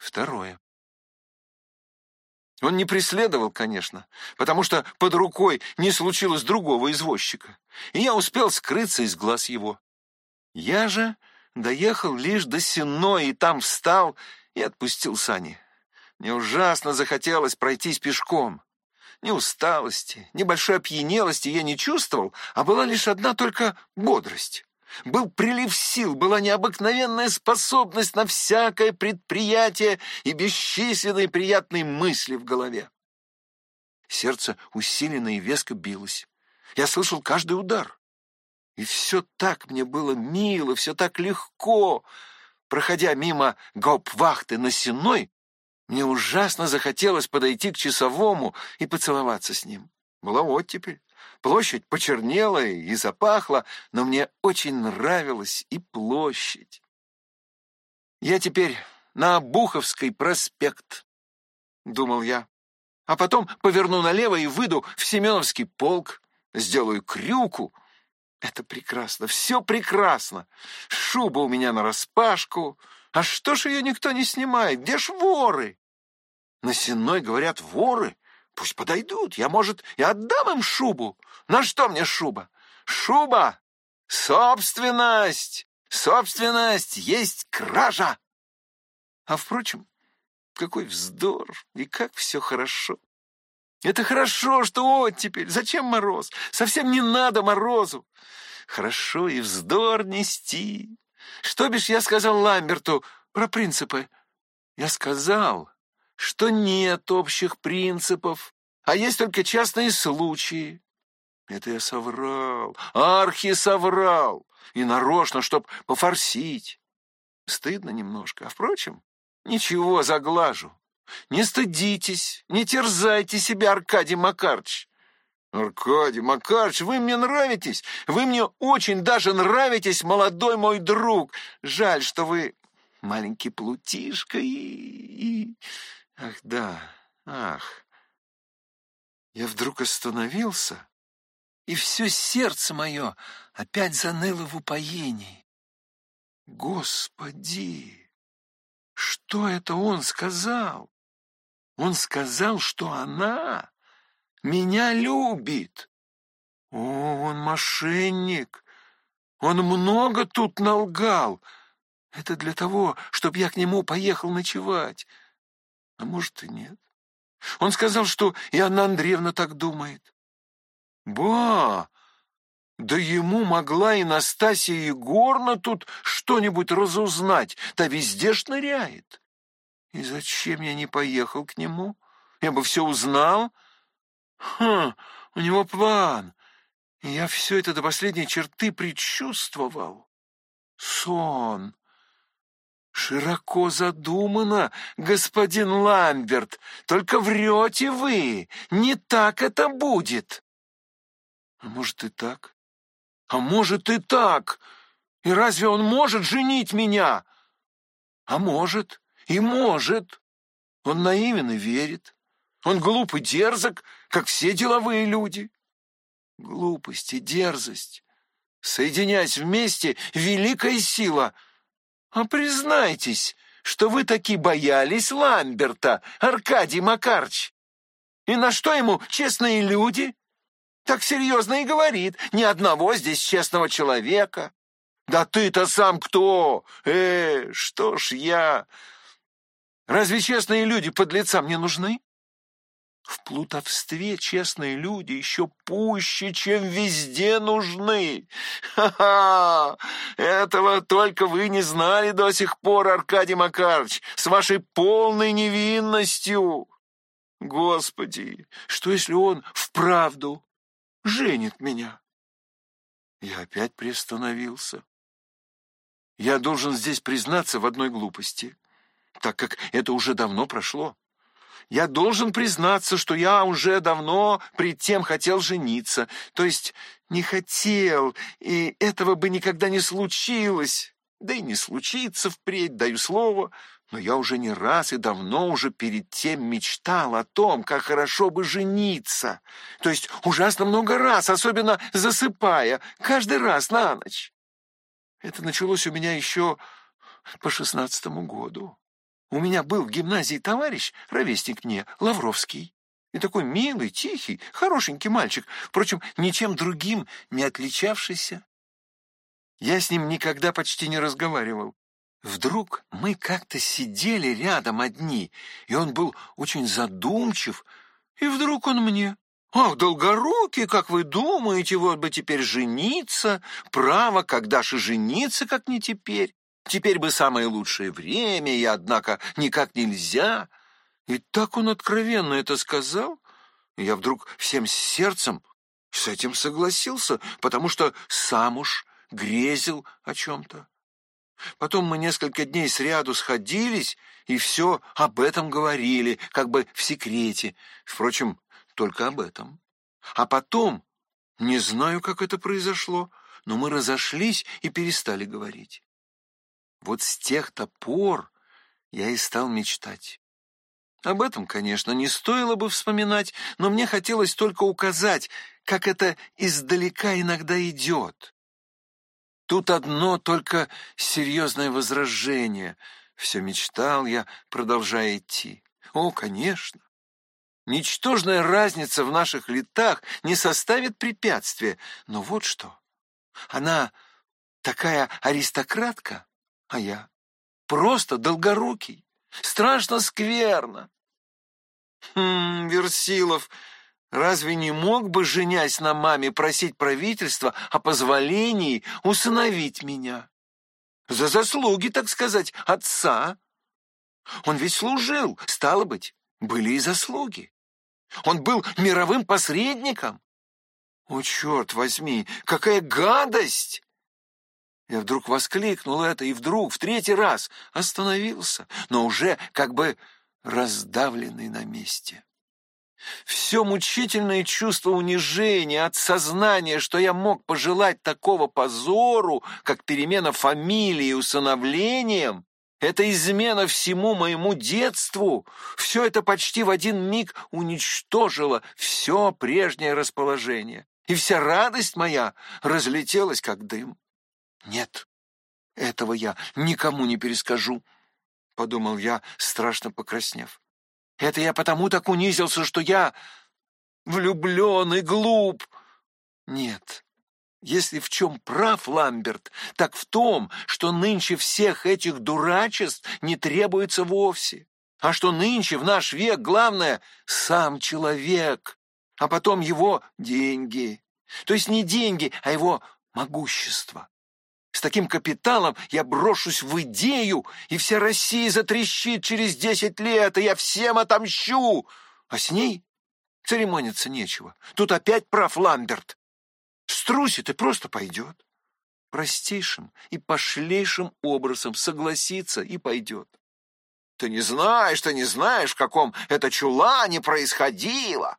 Второе. Он не преследовал, конечно, потому что под рукой не случилось другого извозчика, и я успел скрыться из глаз его. Я же доехал лишь до Сенной и там встал и отпустил сани. Мне ужасно захотелось пройтись пешком. Ни усталости, ни большой опьянелости я не чувствовал, а была лишь одна только бодрость. Был прилив сил, была необыкновенная способность на всякое предприятие и бесчисленные приятные мысли в голове. Сердце усиленно и веско билось. Я слышал каждый удар. И все так мне было мило, все так легко. Проходя мимо гоп-вахты на Сеной, мне ужасно захотелось подойти к часовому и поцеловаться с ним. Была оттепель. Площадь почернела и запахла, но мне очень нравилась и площадь. Я теперь на Буховский проспект, думал я, а потом поверну налево и выйду в Семеновский полк, сделаю крюку. Это прекрасно, все прекрасно. Шуба у меня нараспашку. А что ж ее никто не снимает? Где ж воры? На Сенной, говорят, воры. Пусть подойдут. Я, может, и отдам им шубу. На что мне шуба? Шуба — собственность. Собственность есть кража. А, впрочем, какой вздор и как все хорошо. Это хорошо, что оттепель. Зачем мороз? Совсем не надо морозу. Хорошо и вздор нести. Что бишь я сказал Ламберту про принципы? Я сказал, что нет общих принципов, а есть только частные случаи. Это я соврал, архи соврал, и нарочно, чтоб пофорсить. Стыдно немножко, а, впрочем, ничего, заглажу. Не стыдитесь, не терзайте себя, Аркадий Макарч. Аркадий Макарч, вы мне нравитесь, вы мне очень даже нравитесь, молодой мой друг. Жаль, что вы маленький плутишка и... и... Ах, да, ах. Я вдруг остановился, и все сердце мое опять заныло в упоении. Господи, что это он сказал? Он сказал, что она меня любит. О, он мошенник. Он много тут налгал. Это для того, чтобы я к нему поехал ночевать. А может и нет. Он сказал, что и Анна Андреевна так думает. Ба! Да ему могла и Настасья Егоровна тут что-нибудь разузнать, та везде шныряет. И зачем я не поехал к нему? Я бы все узнал. Хм, у него план. Я все это до последней черты предчувствовал. Сон. «Широко задумано, господин Ламберт, только врете вы, не так это будет». «А может и так? А может и так? И разве он может женить меня?» «А может, и может. Он наивен и верит. Он глуп и дерзок, как все деловые люди. Глупость и дерзость, соединяясь вместе, великая сила — а признайтесь, что вы таки боялись Ламберта, Аркадий Макарч. И на что ему честные люди? Так серьезно и говорит, ни одного здесь честного человека. Да ты-то сам кто? Э, что ж я... Разве честные люди под лица мне нужны? В плутовстве честные люди еще пуще, чем везде нужны. Ха-ха! Этого только вы не знали до сих пор, Аркадий Макарович, с вашей полной невинностью. Господи, что если он вправду женит меня? Я опять приостановился. Я должен здесь признаться в одной глупости, так как это уже давно прошло. Я должен признаться, что я уже давно пред тем хотел жениться. То есть не хотел, и этого бы никогда не случилось. Да и не случится впредь, даю слово. Но я уже не раз и давно уже перед тем мечтал о том, как хорошо бы жениться. То есть ужасно много раз, особенно засыпая, каждый раз на ночь. Это началось у меня еще по шестнадцатому году. У меня был в гимназии товарищ, ровесник мне, Лавровский. И такой милый, тихий, хорошенький мальчик, впрочем, ничем другим не отличавшийся. Я с ним никогда почти не разговаривал. Вдруг мы как-то сидели рядом одни, и он был очень задумчив, и вдруг он мне... «Ах, долгорукий, как вы думаете, вот бы теперь жениться? Право, когда же жениться, как не теперь? Теперь бы самое лучшее время, и, однако, никак нельзя». И так он откровенно это сказал, я вдруг всем сердцем с этим согласился, потому что сам уж грезил о чем-то. Потом мы несколько дней сряду сходились и все об этом говорили, как бы в секрете. Впрочем, только об этом. А потом, не знаю, как это произошло, но мы разошлись и перестали говорить. Вот с тех-то пор я и стал мечтать. Об этом, конечно, не стоило бы вспоминать, но мне хотелось только указать, как это издалека иногда идет. Тут одно только серьезное возражение. Все мечтал я, продолжая идти. О, конечно. Ничтожная разница в наших летах не составит препятствия. Но вот что. Она такая аристократка, а я просто долгорукий. Страшно скверно. Хм, Версилов Разве не мог бы, женясь на маме, просить правительства о позволении усыновить меня? За заслуги, так сказать, отца. Он ведь служил, стало быть, были и заслуги. Он был мировым посредником. О, черт возьми, какая гадость! Я вдруг воскликнул это и вдруг в третий раз остановился, но уже как бы раздавленный на месте. Все мучительное чувство унижения от сознания, что я мог пожелать такого позору, как перемена фамилии усыновлением, это измена всему моему детству. Все это почти в один миг уничтожило все прежнее расположение. И вся радость моя разлетелась, как дым. Нет, этого я никому не перескажу, — подумал я, страшно покраснев. Это я потому так унизился, что я влюблен и глуп. Нет, если в чем прав Ламберт, так в том, что нынче всех этих дурачеств не требуется вовсе, а что нынче в наш век главное — сам человек, а потом его деньги. То есть не деньги, а его могущество. С таким капиталом я брошусь в идею, и вся Россия затрещит через десять лет, и я всем отомщу. А с ней церемониться нечего. Тут опять прав Ламберт. Струсит и просто пойдет. Простейшим и пошлейшим образом согласится и пойдет. Ты не знаешь, ты не знаешь, в каком это чулане происходило.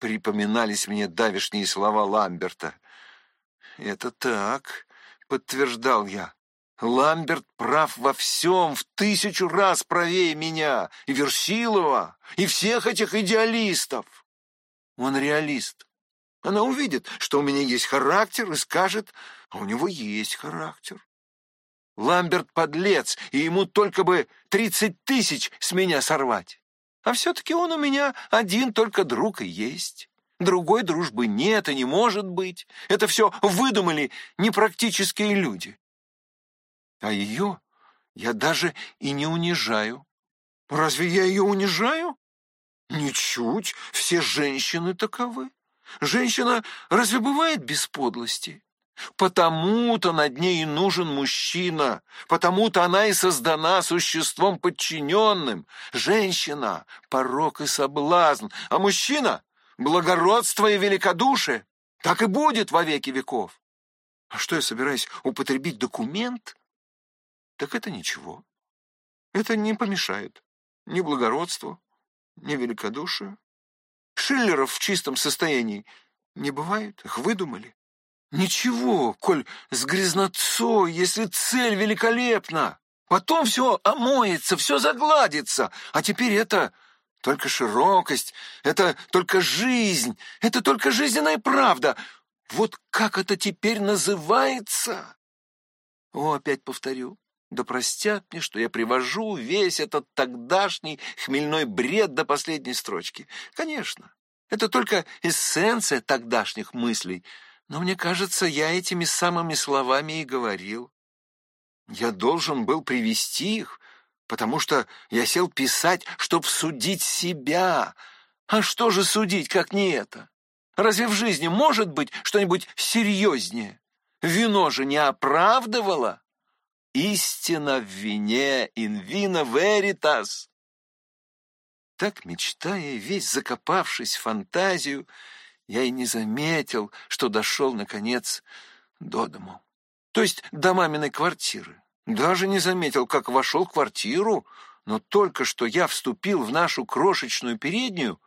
Припоминались мне давишние слова Ламберта. Это так, — подтверждал я. Ламберт прав во всем, в тысячу раз правее меня, и Версилова, и всех этих идеалистов. Он реалист. Она увидит, что у меня есть характер, и скажет, а у него есть характер. Ламберт подлец, и ему только бы тридцать тысяч с меня сорвать. А все-таки он у меня один только друг и есть. Другой дружбы нет и не может быть. Это все выдумали непрактические люди. А ее я даже и не унижаю. Разве я ее унижаю? Ничуть. Все женщины таковы. Женщина разве бывает без подлости? Потому-то над ней и нужен мужчина, потому-то она и создана существом подчиненным. Женщина — порок и соблазн, а мужчина благородство и великодушие. Так и будет во веки веков. А что я собираюсь употребить документ? Так это ничего. Это не помешает ни благородству, ни великодушию. Шиллеров в чистом состоянии не бывает, их выдумали. Ничего, коль с грязнотцой, если цель великолепна. Потом все омоется, все загладится. А теперь это только широкость, это только жизнь, это только жизненная правда. Вот как это теперь называется? О, опять повторю, Да простят мне, что я привожу весь этот тогдашний хмельной бред до последней строчки. Конечно, это только эссенция тогдашних мыслей, но мне кажется, я этими самыми словами и говорил. Я должен был привести их, потому что я сел писать, чтобы судить себя. А что же судить, как не это? Разве в жизни может быть что-нибудь серьезнее? Вино же не оправдывало. Истина в вине, vino veritas. Так, мечтая, весь закопавшись в фантазию, я и не заметил, что дошел, наконец, до дому. То есть до маминой квартиры. Даже не заметил, как вошел в квартиру, но только что я вступил в нашу крошечную переднюю,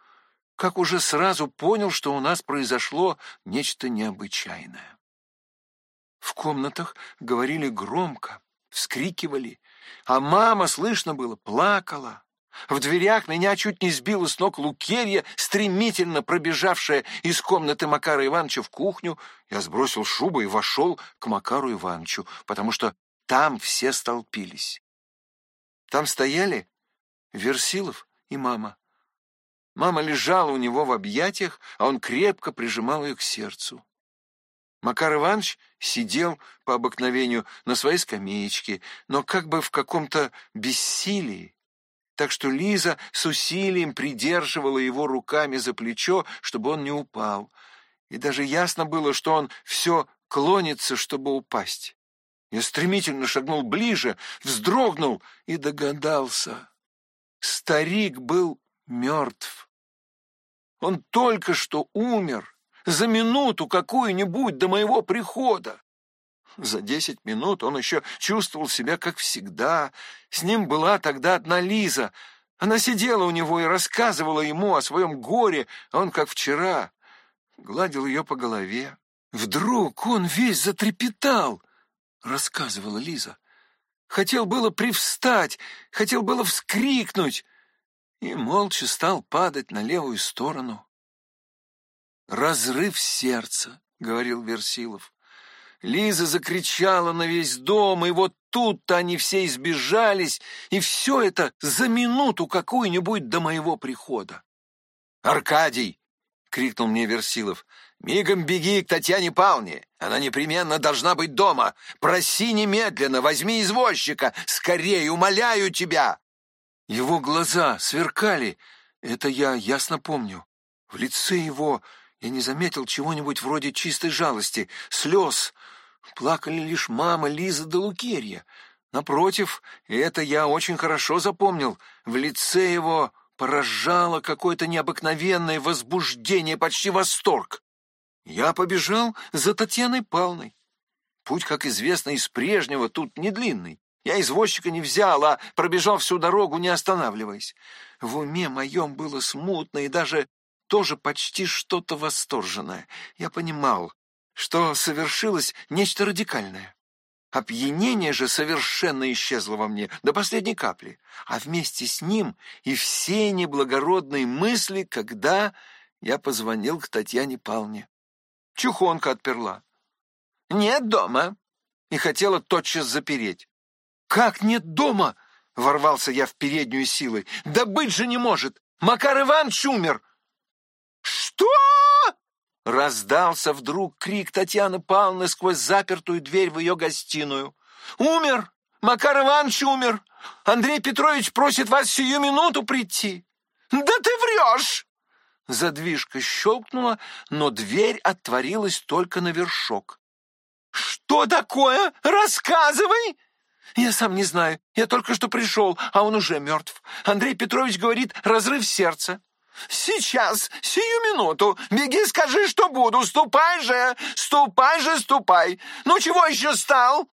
как уже сразу понял, что у нас произошло нечто необычайное. В комнатах говорили громко, вскрикивали, а мама, слышно было, плакала. В дверях меня чуть не сбила с ног Лукерья, стремительно пробежавшая из комнаты Макара Ивановича в кухню. Я сбросил шубу и вошел к Макару Ивановичу, потому что там все столпились. Там стояли Версилов и мама. Мама лежала у него в объятиях, а он крепко прижимал ее к сердцу. Макар Иванович сидел по обыкновению на своей скамеечке, но как бы в каком-то бессилии, так что Лиза с усилием придерживала его руками за плечо, чтобы он не упал. И даже ясно было, что он все клонится, чтобы упасть. Я стремительно шагнул ближе, вздрогнул и догадался. Старик был мертв. Он только что умер за минуту какую-нибудь до моего прихода. За десять минут он еще чувствовал себя как всегда. С ним была тогда одна Лиза. Она сидела у него и рассказывала ему о своем горе, а он, как вчера, гладил ее по голове. Вдруг он весь затрепетал, рассказывала Лиза. Хотел было привстать, хотел было вскрикнуть, и молча стал падать на левую сторону. «Разрыв сердца», — говорил Версилов. Лиза закричала на весь дом, и вот тут-то они все избежались, и все это за минуту какую-нибудь до моего прихода. «Аркадий!» — крикнул мне Версилов. «Мигом беги к Татьяне Павловне. Она непременно должна быть дома. Проси немедленно, возьми извозчика. Скорее, умоляю тебя!» Его глаза сверкали, это я ясно помню. В лице его я не заметил чего-нибудь вроде чистой жалости, слез. Плакали лишь мама, Лиза да Лукерья. Напротив, это я очень хорошо запомнил. В лице его поражало какое-то необыкновенное возбуждение, почти восторг. Я побежал за Татьяной Павловной. Путь, как известно, из прежнего тут не длинный. Я извозчика не взял, а пробежал всю дорогу, не останавливаясь. В уме моем было смутно и даже тоже почти что-то восторженное. Я понимал, что совершилось нечто радикальное. Опьянение же совершенно исчезло во мне до последней капли, а вместе с ним и все неблагородные мысли, когда я позвонил к Татьяне Павловне. Чухонка отперла. «Нет дома!» и хотела тотчас запереть. «Как нет дома?» — ворвался я в переднюю силой. «Да быть же не может! Макар Иванович умер!» «Что?» — раздался вдруг крик Татьяны Павловны сквозь запертую дверь в ее гостиную. «Умер! Макар Иванович умер! Андрей Петрович просит вас сию минуту прийти!» «Да ты врешь!» Задвижка щелкнула, но дверь отворилась только на вершок. «Что такое? Рассказывай!» «Я сам не знаю. Я только что пришел, а он уже мертв. Андрей Петрович говорит, разрыв сердца». «Сейчас, сию минуту. Беги, скажи, что буду. Ступай же, ступай же, ступай. Ну чего еще стал?»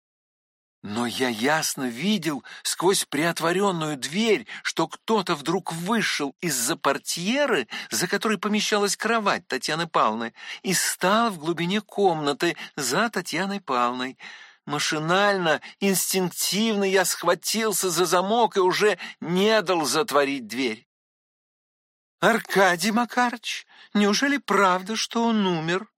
Но я ясно видел сквозь приотворенную дверь, что кто-то вдруг вышел из-за портьеры, за которой помещалась кровать Татьяны Павловны, и стал в глубине комнаты за Татьяной Павловной. Машинально, инстинктивно я схватился за замок и уже не дал затворить дверь. «Аркадий Макарыч, неужели правда, что он умер?»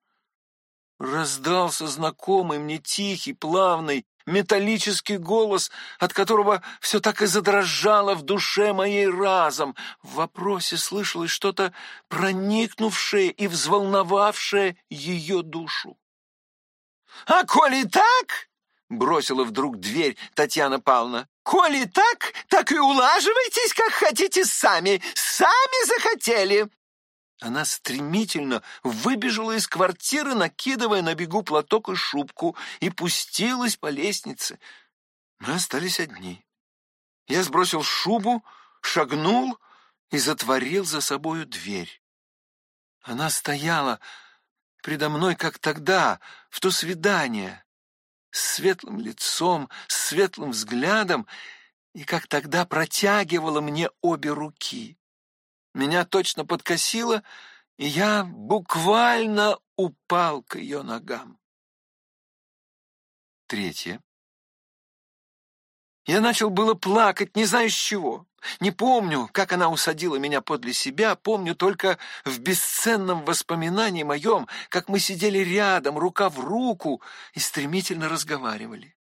Раздался знакомый мне тихий, плавный, металлический голос, от которого все так и задрожало в душе моей разом. В вопросе слышалось что-то проникнувшее и взволновавшее ее душу. «А коли так?» — бросила вдруг дверь Татьяна Павловна. «Коли так, так и улаживайтесь, как хотите сами. Сами захотели. Она стремительно выбежала из квартиры, накидывая на бегу платок и шубку, и пустилась по лестнице. Мы остались одни. Я сбросил шубу, шагнул и затворил за собою дверь. Она стояла предо мной, как тогда, в то свидание, с светлым лицом, с светлым взглядом, и как тогда протягивала мне обе руки. Меня точно подкосило, и я буквально упал к ее ногам. Третье. Я начал было плакать, не знаю с чего. Не помню, как она усадила меня подле себя, помню только в бесценном воспоминании моем, как мы сидели рядом, рука в руку, и стремительно разговаривали.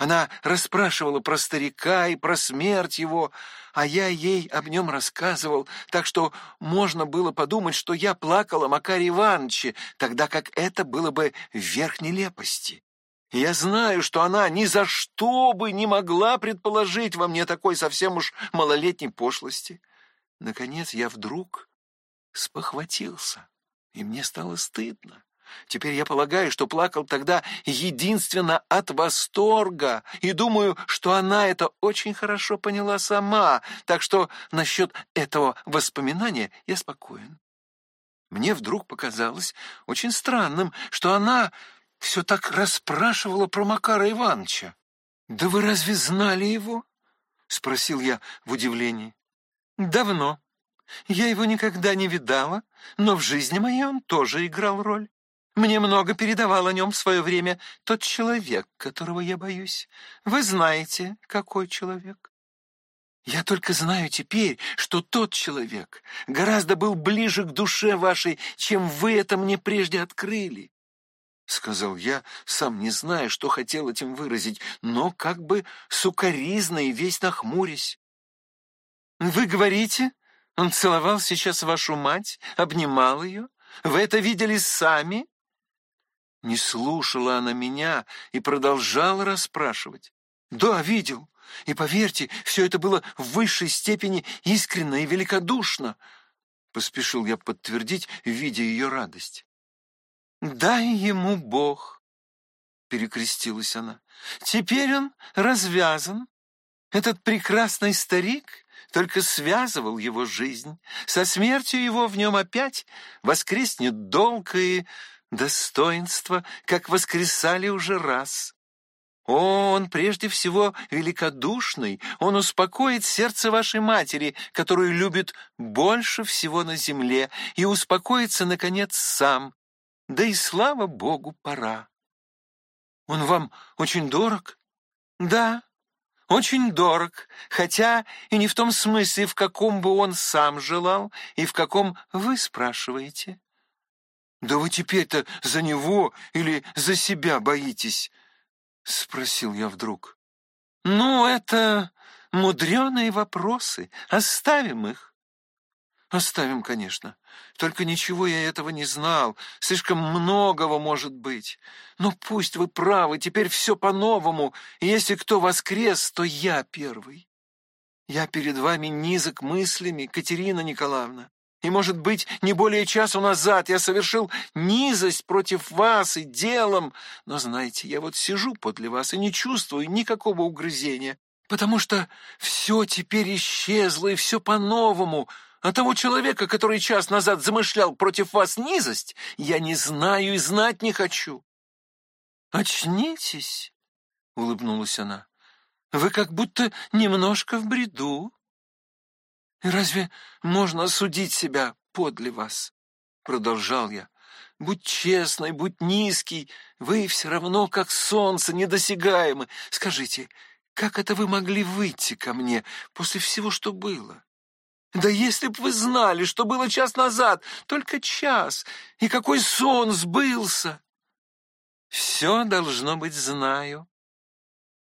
Она расспрашивала про старика и про смерть его, а я ей об нем рассказывал, так что можно было подумать, что я плакал о Макаре Ивановиче, тогда как это было бы верх нелепости. И я знаю, что она ни за что бы не могла предположить во мне такой совсем уж малолетней пошлости. Наконец я вдруг спохватился, и мне стало стыдно. Теперь я полагаю, что плакал тогда единственно от восторга, и думаю, что она это очень хорошо поняла сама, так что насчет этого воспоминания я спокоен. Мне вдруг показалось очень странным, что она все так расспрашивала про Макара Ивановича. «Да вы разве знали его?» — спросил я в удивлении. «Давно. Я его никогда не видала, но в жизни моей он тоже играл роль. Мне много передавал о нем в свое время тот человек, которого я боюсь. Вы знаете, какой человек. Я только знаю теперь, что тот человек гораздо был ближе к душе вашей, чем вы это мне прежде открыли. — сказал я, сам не зная, что хотел этим выразить, но как бы сукоризно и весь нахмурясь. — Вы говорите, он целовал сейчас вашу мать, обнимал ее? Вы это видели сами? Не слушала она меня и продолжала расспрашивать. «Да, видел. И поверьте, все это было в высшей степени искренно и великодушно», — поспешил я подтвердить, видя ее радость. «Дай ему Бог», — перекрестилась она. «Теперь он развязан. Этот прекрасный старик только связывал его жизнь. Со смертью его в нем опять воскреснет долг и достоинства, как воскресали уже раз. Он прежде всего великодушный, он успокоит сердце вашей матери, которую любит больше всего на земле, и успокоится, наконец, сам. Да и слава Богу, пора. Он вам очень дорог? Да, очень дорог, хотя и не в том смысле, в каком бы он сам желал и в каком вы спрашиваете. «Да вы теперь-то за него или за себя боитесь?» — спросил я вдруг. «Ну, это мудреные вопросы. Оставим их». «Оставим, конечно. Только ничего я этого не знал. Слишком многого может быть. Но пусть вы правы, теперь все по-новому. Если кто воскрес, то я первый. Я перед вами низок мыслями, Катерина Николаевна. И, может быть, не более часу назад я совершил низость против вас и делом, но, знаете, я вот сижу подле вас и не чувствую никакого угрызения, потому что все теперь исчезло и все по-новому, а того человека, который час назад замышлял против вас низость, я не знаю и знать не хочу. «Очнитесь», — улыбнулась она, — «вы как будто немножко в бреду». «Разве можно судить себя подле вас?» — продолжал я. «Будь честной, будь низкий, вы все равно как солнце недосягаемы. Скажите, как это вы могли выйти ко мне после всего, что было?» Да если б вы знали, что было час назад, только час, и какой сон сбылся! Все должно быть знаю.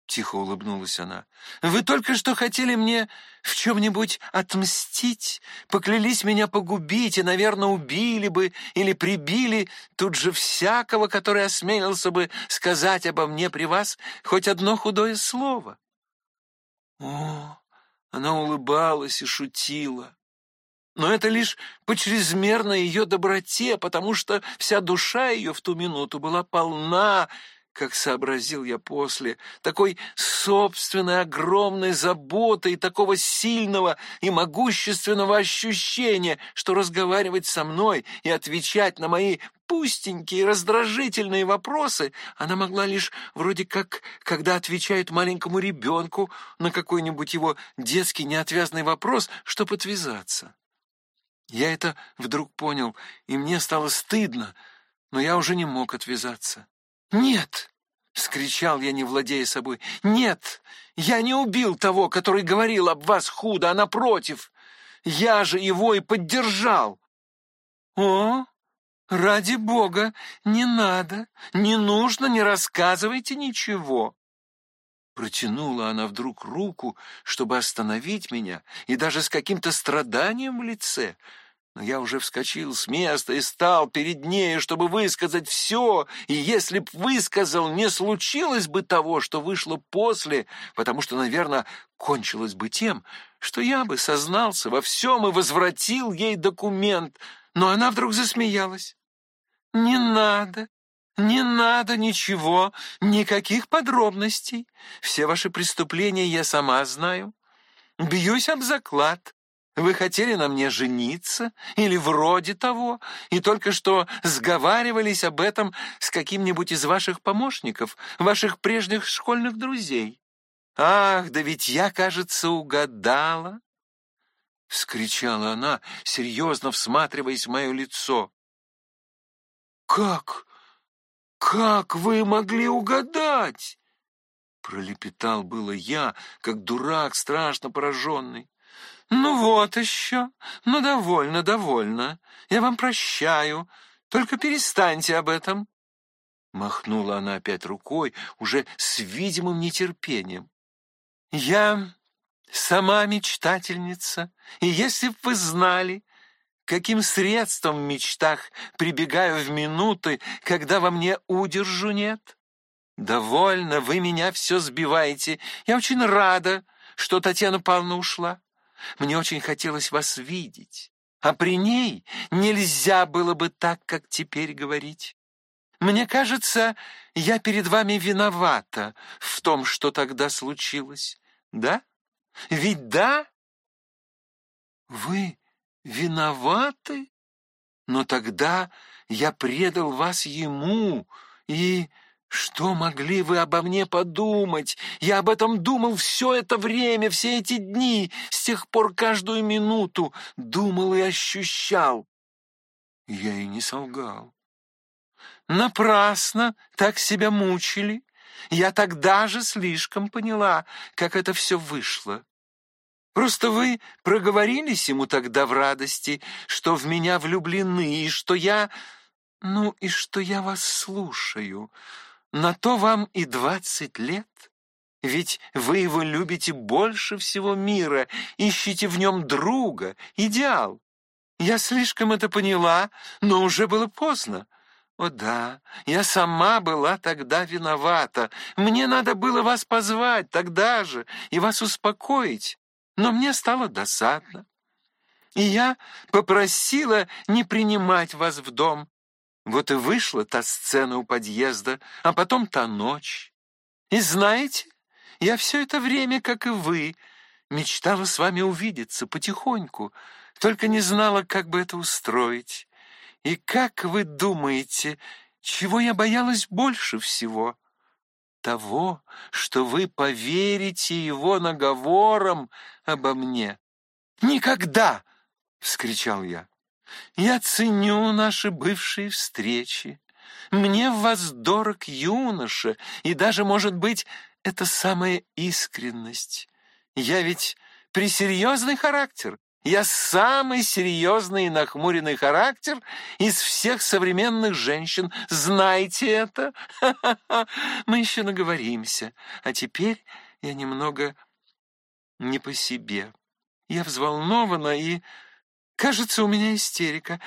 Тихо улыбнулась она. «Вы только что хотели мне в чем-нибудь отмстить, поклялись меня погубить и, наверное, убили бы или прибили тут же всякого, который осмелился бы сказать обо мне при вас хоть одно худое слово». О, она улыбалась и шутила. Но это лишь по чрезмерной ее доброте, потому что вся душа ее в ту минуту была полна как сообразил я после, такой собственной огромной заботы и такого сильного и могущественного ощущения, что разговаривать со мной и отвечать на мои пустенькие раздражительные вопросы она могла лишь вроде как, когда отвечает маленькому ребенку на какой-нибудь его детский неотвязный вопрос, чтобы отвязаться. Я это вдруг понял, и мне стало стыдно, но я уже не мог отвязаться. «Нет!» — вскричал я, не владея собой. «Нет! Я не убил того, который говорил об вас худо, а напротив! Я же его и поддержал!» «О, ради бога, не надо, не нужно, не рассказывайте ничего!» Протянула она вдруг руку, чтобы остановить меня, и даже с каким-то страданием в лице — но я уже вскочил с места и стал перед ней, чтобы высказать все, и если б высказал, не случилось бы того, что вышло после, потому что, наверное, кончилось бы тем, что я бы сознался во всем и возвратил ей документ, но она вдруг засмеялась. «Не надо, не надо ничего, никаких подробностей. Все ваши преступления я сама знаю. Бьюсь об заклад. Вы хотели на мне жениться или вроде того, и только что сговаривались об этом с каким-нибудь из ваших помощников, ваших прежних школьных друзей. Ах, да ведь я, кажется, угадала!» — вскричала она, серьезно всматриваясь в мое лицо. «Как? Как вы могли угадать?» Пролепетал было я, как дурак, страшно пораженный. «Ну вот еще. Ну, довольно, довольно. Я вам прощаю. Только перестаньте об этом». Махнула она опять рукой, уже с видимым нетерпением. «Я сама мечтательница, и если б вы знали, каким средством в мечтах прибегаю в минуты, когда во мне удержу нет. Довольно, вы меня все сбиваете. Я очень рада, что Татьяна Павловна ушла. Мне очень хотелось вас видеть, а при ней нельзя было бы так, как теперь говорить. Мне кажется, я перед вами виновата в том, что тогда случилось. Да? Ведь да? Вы виноваты? Но тогда я предал вас ему и... Что могли вы обо мне подумать? Я об этом думал все это время, все эти дни, с тех пор каждую минуту думал и ощущал. Я и не солгал. Напрасно так себя мучили. Я тогда же слишком поняла, как это все вышло. Просто вы проговорились ему тогда в радости, что в меня влюблены, и что я... Ну, и что я вас слушаю. На то вам и двадцать лет. Ведь вы его любите больше всего мира, ищете в нем друга, идеал. Я слишком это поняла, но уже было поздно. О да, я сама была тогда виновата. Мне надо было вас позвать тогда же и вас успокоить, но мне стало досадно. И я попросила не принимать вас в дом, вот и вышла та сцена у подъезда, а потом та ночь. И знаете, я все это время, как и вы, мечтала с вами увидеться потихоньку, только не знала, как бы это устроить. И как вы думаете, чего я боялась больше всего? Того, что вы поверите его наговорам обо мне. «Никогда!» — вскричал я. Я ценю наши бывшие встречи. Мне в вас дорог юноша, и даже, может быть, это самая искренность. Я ведь пресерьезный характер, Я самый серьезный и нахмуренный характер из всех современных женщин. Знаете это? Мы еще наговоримся. А теперь я немного не по себе. Я взволнована и... Кажется, у меня истерика.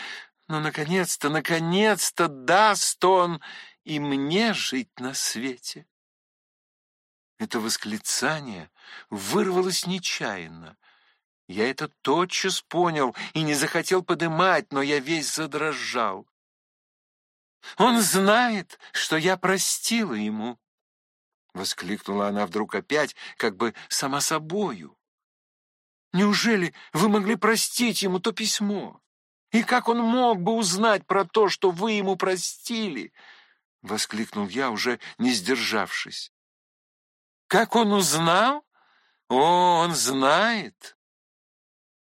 Но, наконец-то, наконец-то даст он и мне жить на свете. Это восклицание вырвалось нечаянно. Я это тотчас понял и не захотел подымать, но я весь задрожал. Он знает, что я простила ему. Воскликнула она вдруг опять, как бы сама собою. Неужели вы могли простить ему то письмо? И как он мог бы узнать про то, что вы ему простили? Воскликнул я, уже не сдержавшись. Как он узнал? О, он знает.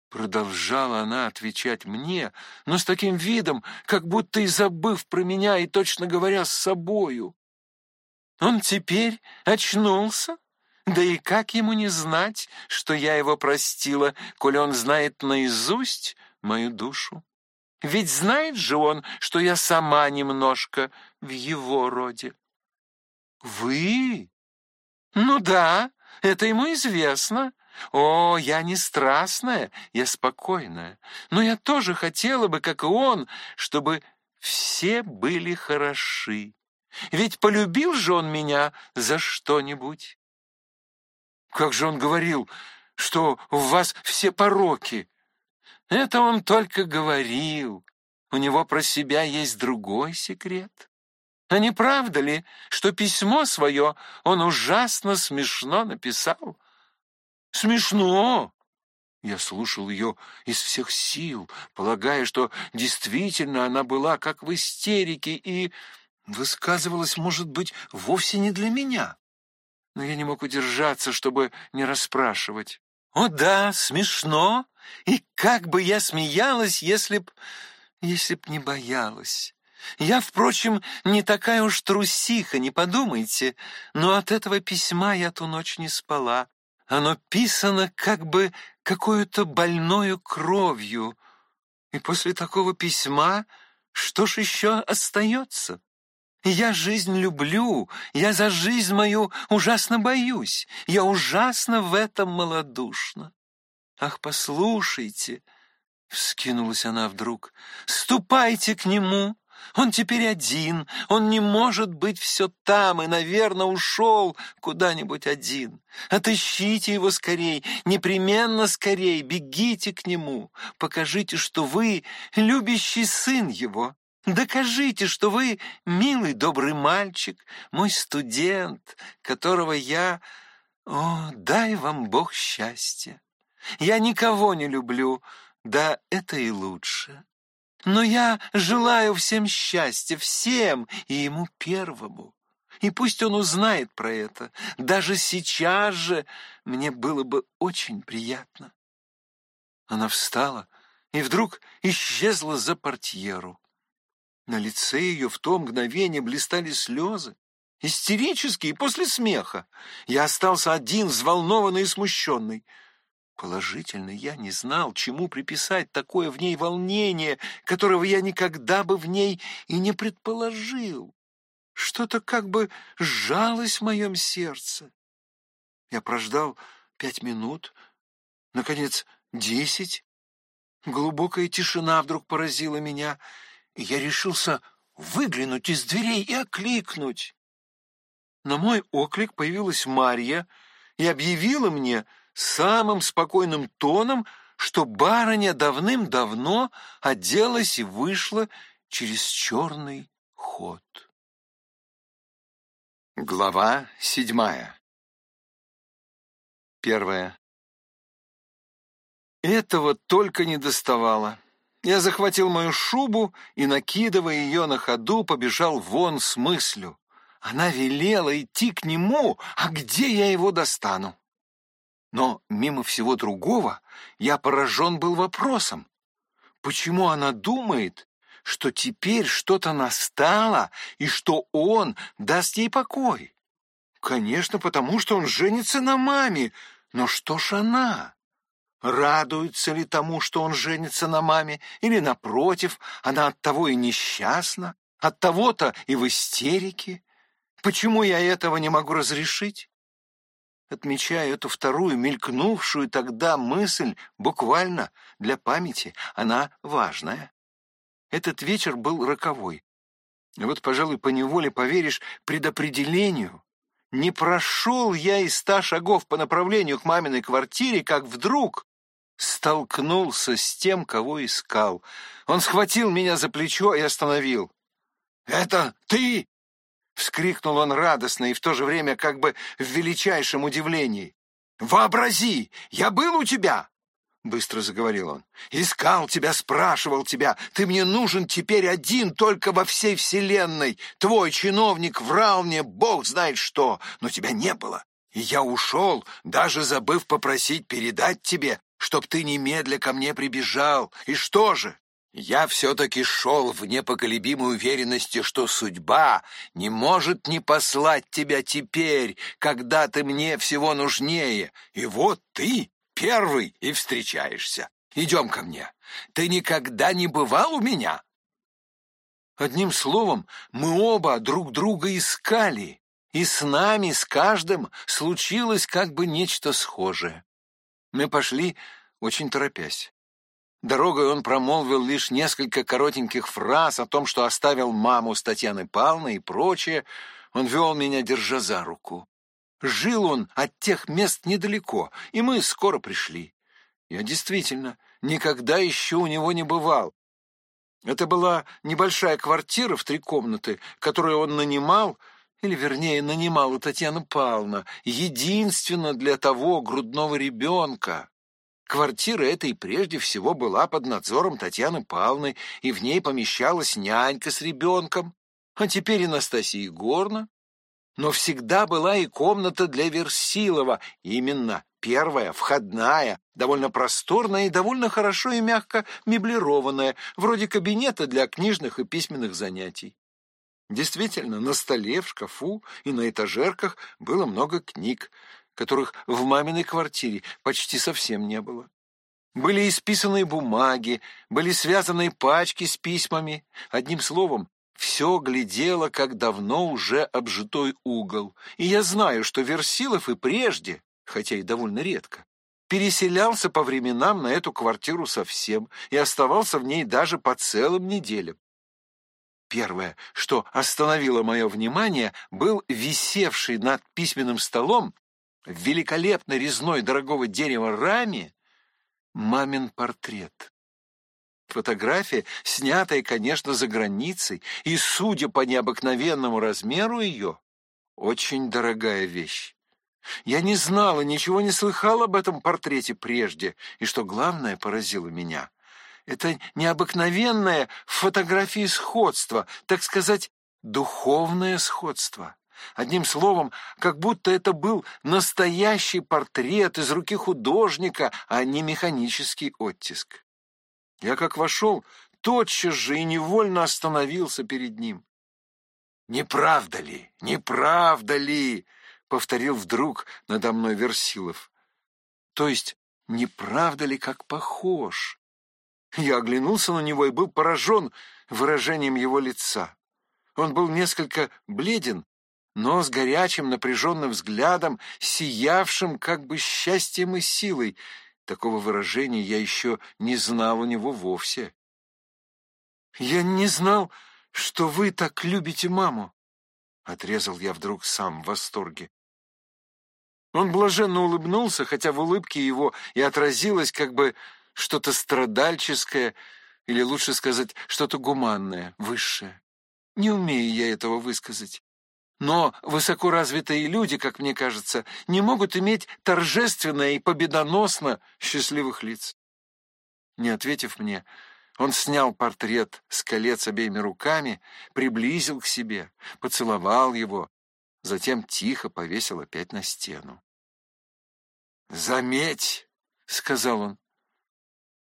Продолжала она отвечать мне, но с таким видом, как будто и забыв про меня и точно говоря с собою. Он теперь очнулся? Да и как ему не знать, что я его простила, коли он знает наизусть мою душу? Ведь знает же он, что я сама немножко в его роде. Вы? Ну да, это ему известно. О, я не страстная, я спокойная. Но я тоже хотела бы, как и он, чтобы все были хороши. Ведь полюбил же он меня за что-нибудь. Как же он говорил, что у вас все пороки? Это он только говорил. У него про себя есть другой секрет. А не правда ли, что письмо свое он ужасно смешно написал? Смешно. Я слушал ее из всех сил, полагая, что действительно она была как в истерике и высказывалась, может быть, вовсе не для меня. Но я не мог удержаться, чтобы не расспрашивать. О да, смешно. И как бы я смеялась, если б... если б не боялась. Я, впрочем, не такая уж трусиха, не подумайте, но от этого письма я ту ночь не спала. Оно писано как бы какой-то больною кровью. И после такого письма что ж еще остается? Я жизнь люблю, я за жизнь мою ужасно боюсь, я ужасно в этом малодушна. Ах, послушайте, — вскинулась она вдруг, — ступайте к нему, он теперь один, он не может быть все там и, наверное, ушел куда-нибудь один. Отыщите его скорей, непременно скорей, бегите к нему, покажите, что вы любящий сын его. Докажите, что вы милый, добрый мальчик, мой студент, которого я... О, дай вам Бог счастья! Я никого не люблю, да это и лучше. Но я желаю всем счастья, всем, и ему первому. И пусть он узнает про это. Даже сейчас же мне было бы очень приятно. Она встала и вдруг исчезла за портьеру. На лице ее в то мгновение блистали слезы, истерические после смеха. Я остался один, взволнованный и смущенный. Положительно, я не знал, чему приписать такое в ней волнение, которого я никогда бы в ней и не предположил. Что-то как бы сжалось в моем сердце. Я прождал пять минут, наконец, десять. Глубокая тишина вдруг поразила меня, я решился выглянуть из дверей и окликнуть. На мой оклик появилась Марья и объявила мне, самым спокойным тоном, что барыня давным-давно оделась и вышла через черный ход. Глава седьмая Первая. Этого только не доставало. Я захватил мою шубу и, накидывая ее на ходу, побежал вон с мыслью. Она велела идти к нему, а где я его достану? Но мимо всего другого я поражен был вопросом. Почему она думает, что теперь что-то настало и что он даст ей покой? Конечно, потому что он женится на маме. Но что ж она? Радуется ли тому, что он женится на маме, или, напротив, она от того и несчастна, от того-то и в истерике? Почему я этого не могу разрешить? Отмечаю эту вторую, мелькнувшую тогда мысль, буквально для памяти, она важная. Этот вечер был роковой. Вот, пожалуй, поневоле поверишь предопределению. Не прошел я и ста шагов по направлению к маминой квартире, как вдруг столкнулся с тем, кого искал. Он схватил меня за плечо и остановил. «Это ты?» — вскрикнул он радостно и в то же время как бы в величайшем удивлении. «Вообрази! Я был у тебя!» — быстро заговорил он. «Искал тебя, спрашивал тебя. Ты мне нужен теперь один только во всей вселенной. Твой чиновник врал мне, бог знает что, но тебя не было. И я ушел, даже забыв попросить передать тебе, чтоб ты немедля ко мне прибежал. И что же? Я все-таки шел в непоколебимой уверенности, что судьба не может не послать тебя теперь, когда ты мне всего нужнее. И вот ты первый и встречаешься. Идем ко мне. Ты никогда не бывал у меня? Одним словом, мы оба друг друга искали, и с нами, с каждым, случилось как бы нечто схожее. Мы пошли, очень торопясь. Дорогой он промолвил лишь несколько коротеньких фраз о том, что оставил маму с Татьяной Павловной и прочее. Он вел меня, держа за руку. Жил он от тех мест недалеко, и мы скоро пришли. Я действительно никогда еще у него не бывал. Это была небольшая квартира в три комнаты, которую он нанимал или, вернее, нанимала Татьяна Павловна, единственно для того грудного ребенка. Квартира эта и прежде всего была под надзором Татьяны Павловны, и в ней помещалась нянька с ребенком, а теперь и Настасья Егоровна. Но всегда была и комната для Версилова, именно первая, входная, довольно просторная и довольно хорошо и мягко меблированная, вроде кабинета для книжных и письменных занятий. Действительно, на столе, в шкафу и на этажерках было много книг, которых в маминой квартире почти совсем не было. Были исписанные бумаги, были связанные пачки с письмами. Одним словом, все глядело, как давно уже обжитой угол. И я знаю, что Версилов и прежде, хотя и довольно редко, переселялся по временам на эту квартиру совсем и оставался в ней даже по целым неделям. Первое, что остановило мое внимание, был висевший над письменным столом в великолепной резной дорогого дерева раме мамин портрет. Фотография, снятая, конечно, за границей, и, судя по необыкновенному размеру ее, очень дорогая вещь. Я не знала, ничего не слыхала об этом портрете прежде, и, что главное, поразило меня — это необыкновенное в фотографии сходство, так сказать, духовное сходство. Одним словом, как будто это был настоящий портрет из руки художника, а не механический оттиск. Я как вошел, тотчас же и невольно остановился перед ним. «Не правда ли? Не правда ли?» — повторил вдруг надо мной Версилов. «То есть, не правда ли, как похож?» Я оглянулся на него и был поражен выражением его лица. Он был несколько бледен, но с горячим напряженным взглядом, сиявшим как бы счастьем и силой. Такого выражения я еще не знал у него вовсе. «Я не знал, что вы так любите маму», — отрезал я вдруг сам в восторге. Он блаженно улыбнулся, хотя в улыбке его и отразилось как бы что-то страдальческое, или лучше сказать, что-то гуманное, высшее. Не умею я этого высказать. Но высокоразвитые люди, как мне кажется, не могут иметь торжественно и победоносно счастливых лиц. Не ответив мне, он снял портрет с колец обеими руками, приблизил к себе, поцеловал его, затем тихо повесил опять на стену. «Заметь», — сказал он,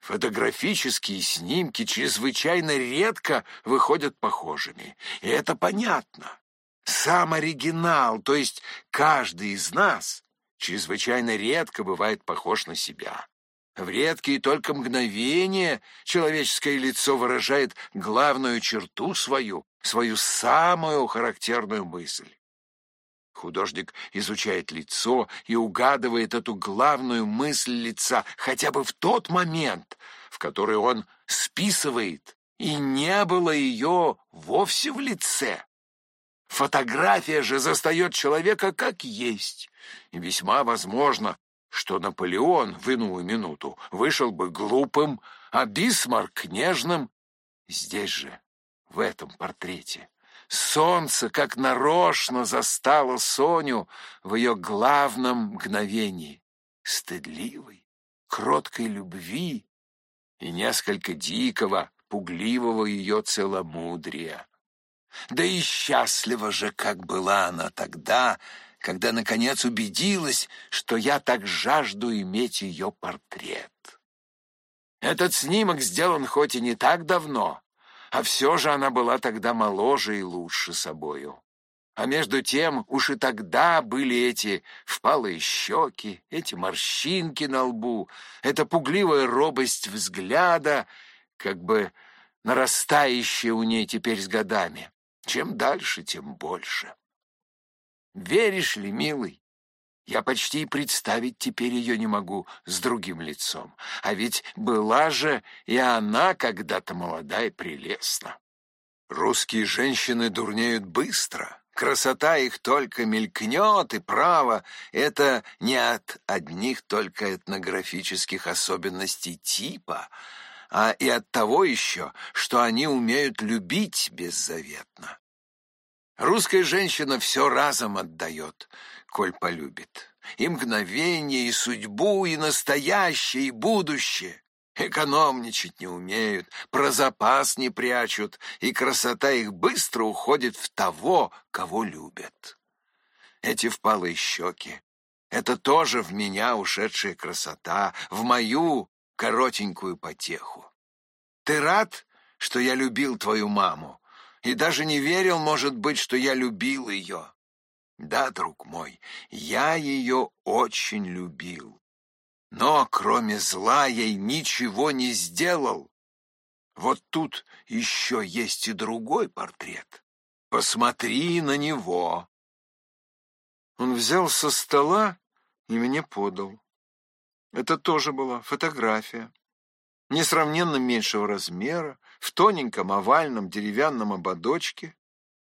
Фотографические снимки чрезвычайно редко выходят похожими, и это понятно. Сам оригинал, то есть каждый из нас, чрезвычайно редко бывает похож на себя. В редкие только мгновения человеческое лицо выражает главную черту свою, свою самую характерную мысль. Художник изучает лицо и угадывает эту главную мысль лица хотя бы в тот момент, в который он списывает, и не было ее вовсе в лице. Фотография же застает человека как есть, и весьма возможно, что Наполеон в иную минуту вышел бы глупым, а Бисмарк — нежным. Здесь же, в этом портрете, солнце как нарочно застало Соню в ее главном мгновении — стыдливой, кроткой любви и несколько дикого, пугливого ее целомудрия. Да и счастлива же, как была она тогда, когда, наконец, убедилась, что я так жажду иметь ее портрет. Этот снимок сделан хоть и не так давно, а все же она была тогда моложе и лучше собою. А между тем уж и тогда были эти впалые щеки, эти морщинки на лбу, эта пугливая робость взгляда, как бы нарастающая у ней теперь с годами. Чем дальше, тем больше. Веришь ли, милый, я почти и представить теперь ее не могу с другим лицом. А ведь была же и она когда-то молода и прелестна. Русские женщины дурнеют быстро. Красота их только мелькнет, и право, это не от одних только этнографических особенностей типа, а и от того еще, что они умеют любить беззаветно. Русская женщина все разом отдает, коль полюбит. И мгновение, и судьбу, и настоящее, и будущее. Экономничать не умеют, про запас не прячут, и красота их быстро уходит в того, кого любят. Эти впалые щеки — это тоже в меня ушедшая красота, в мою коротенькую потеху. Ты рад, что я любил твою маму? И даже не верил, может быть, что я любил ее. Да, друг мой, я ее очень любил. Но кроме зла ей ничего не сделал. Вот тут еще есть и другой портрет. Посмотри на него. Он взял со стола и мне подал. Это тоже была фотография. Несравненно меньшего размера, в тоненьком овальном деревянном ободочке.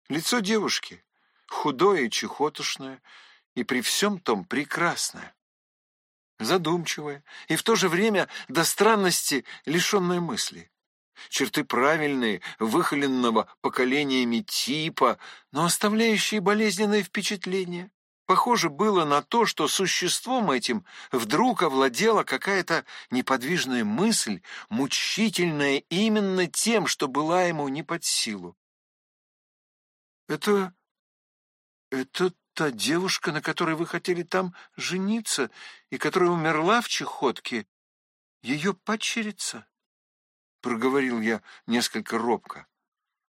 Лицо девушки, худое и чехотошное, и при всем том прекрасное. Задумчивое и в то же время до странности лишенное мысли. Черты правильные, выхоленного поколениями типа, но оставляющие болезненное впечатление. Похоже было на то, что существом этим вдруг овладела какая-то неподвижная мысль, мучительная именно тем, что была ему не под силу. «Это... это та девушка, на которой вы хотели там жениться и которая умерла в чехотке, ее падчерица?» — проговорил я несколько робко.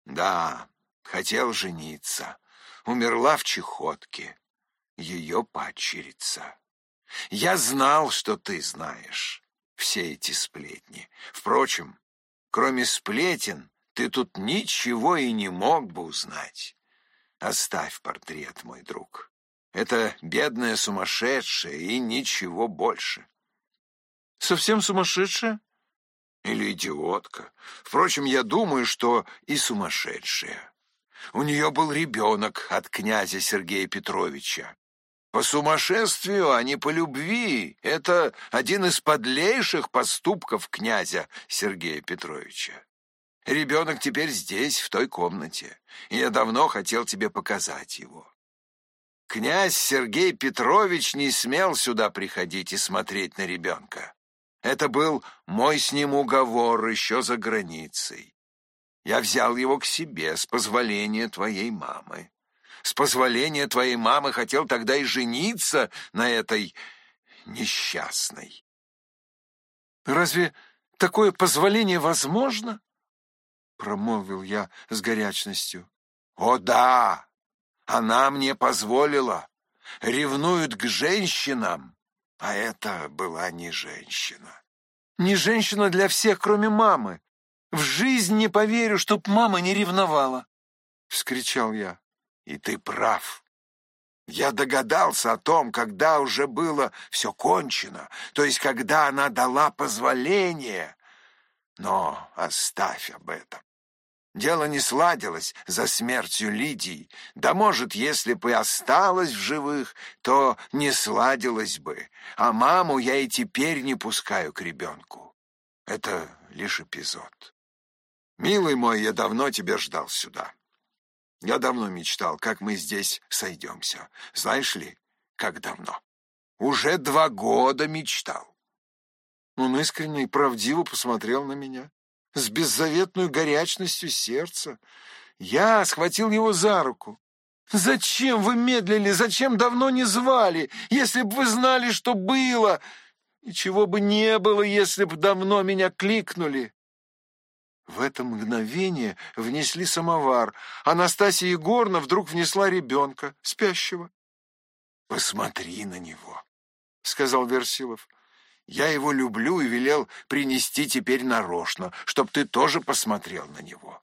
«Да, хотел жениться. Умерла в чехотке ее падчерица. Я знал, что ты знаешь все эти сплетни. Впрочем, кроме сплетен, ты тут ничего и не мог бы узнать. Оставь портрет, мой друг. Это бедная сумасшедшая и ничего больше. Совсем сумасшедшая? Или идиотка? Впрочем, я думаю, что и сумасшедшая. У нее был ребенок от князя Сергея Петровича. По сумасшествию, а не по любви. Это один из подлейших поступков князя Сергея Петровича. Ребенок теперь здесь, в той комнате, и я давно хотел тебе показать его. Князь Сергей Петрович не смел сюда приходить и смотреть на ребенка. Это был мой с ним уговор еще за границей. Я взял его к себе с позволения твоей мамы. С позволения твоей мамы хотел тогда и жениться на этой несчастной. Разве такое позволение возможно? Промолвил я с горячностью. О да, она мне позволила. Ревнуют к женщинам, а это была не женщина. Не женщина для всех, кроме мамы. В жизнь не поверю, чтоб мама не ревновала!» — вскричал я. «И ты прав. Я догадался о том, когда уже было все кончено, то есть когда она дала позволение. Но оставь об этом. Дело не сладилось за смертью Лидии. Да, может, если бы осталась в живых, то не сладилось бы. А маму я и теперь не пускаю к ребенку. Это лишь эпизод. Милый мой, я давно тебя ждал сюда. Я давно мечтал, как мы здесь сойдемся. Знаешь ли, как давно? Уже два года мечтал. Он искренне и правдиво посмотрел на меня с беззаветной горячностью сердца. Я схватил его за руку. «Зачем вы медлили? Зачем давно не звали? Если бы вы знали, что было, чего бы не было, если бы давно меня кликнули!» В это мгновение внесли самовар. Анастасия Егоровна вдруг внесла ребенка, спящего. «Посмотри на него», — сказал Версилов. Я его люблю и велел принести теперь нарочно, чтоб ты тоже посмотрел на него.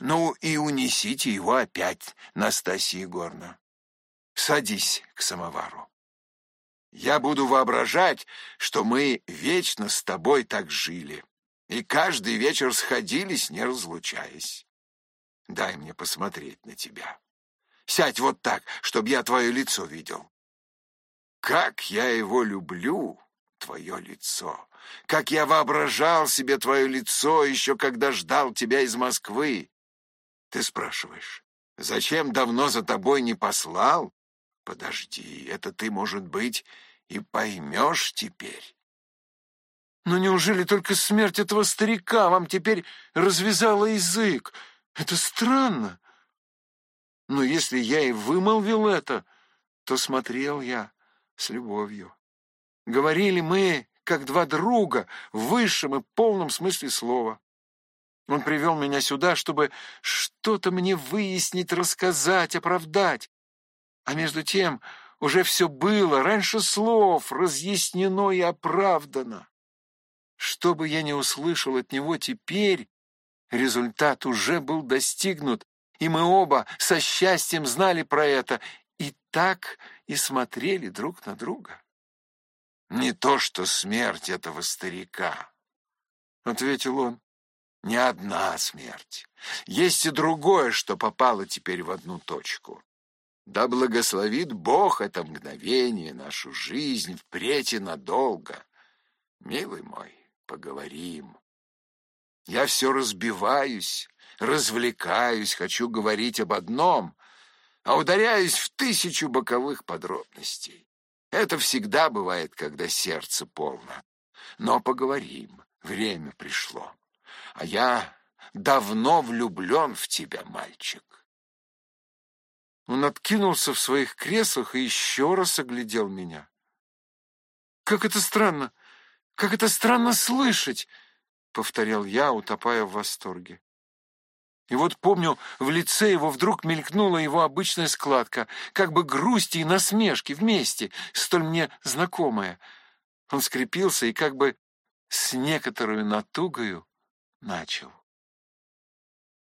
Ну и унесите его опять, Настасья Егоровна. Садись к самовару. Я буду воображать, что мы вечно с тобой так жили, и каждый вечер сходились, не разлучаясь. Дай мне посмотреть на тебя. Сядь вот так, чтобы я твое лицо видел. Как я его люблю! Твое лицо. Как я воображал себе твое лицо еще когда ждал тебя из Москвы. Ты спрашиваешь, зачем давно за тобой не послал? Подожди, это ты, может быть, и поймешь теперь. Но неужели только смерть этого старика вам теперь развязала язык? Это странно. Но если я и вымолвил это, то смотрел я с любовью. Говорили мы, как два друга, в высшем и полном смысле слова. Он привел меня сюда, чтобы что-то мне выяснить, рассказать, оправдать. А между тем уже все было, раньше слов, разъяснено и оправдано. Что бы я ни услышал от него теперь, результат уже был достигнут, и мы оба со счастьем знали про это, и так и смотрели друг на друга. Не то что смерть этого старика, — ответил он. Не одна смерть. Есть и другое, что попало теперь в одну точку. Да благословит Бог это мгновение, нашу жизнь впредь и надолго. Милый мой, поговорим. Я все разбиваюсь, развлекаюсь, хочу говорить об одном, а ударяюсь в тысячу боковых подробностей. Это всегда бывает, когда сердце полно. Но поговорим, время пришло. А я давно влюблен в тебя, мальчик. Он откинулся в своих креслах и еще раз оглядел меня. «Как это странно! Как это странно слышать!» — повторял я, утопая в восторге. И вот помню, в лице его вдруг мелькнула его обычная складка, как бы грусти и насмешки вместе, столь мне знакомая. Он скрепился и как бы с некоторой натугою начал.